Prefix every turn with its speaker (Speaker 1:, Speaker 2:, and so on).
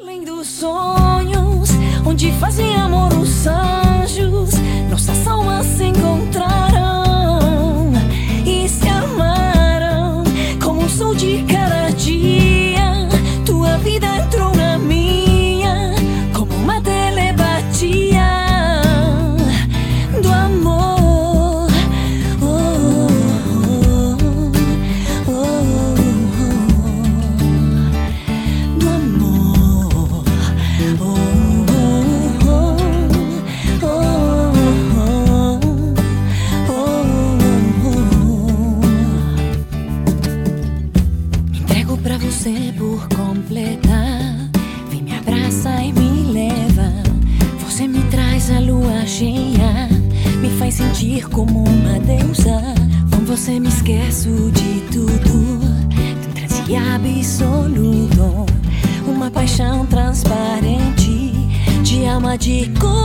Speaker 1: Além dos sonhos, pra você por completa. Vem me abraça e me leva. Você me traz a lua cheia. Me faz sentir como uma deusa. Com você me esqueço de tudo. Tem transe absoluto. Uma paixão transparente. Te ama de cor.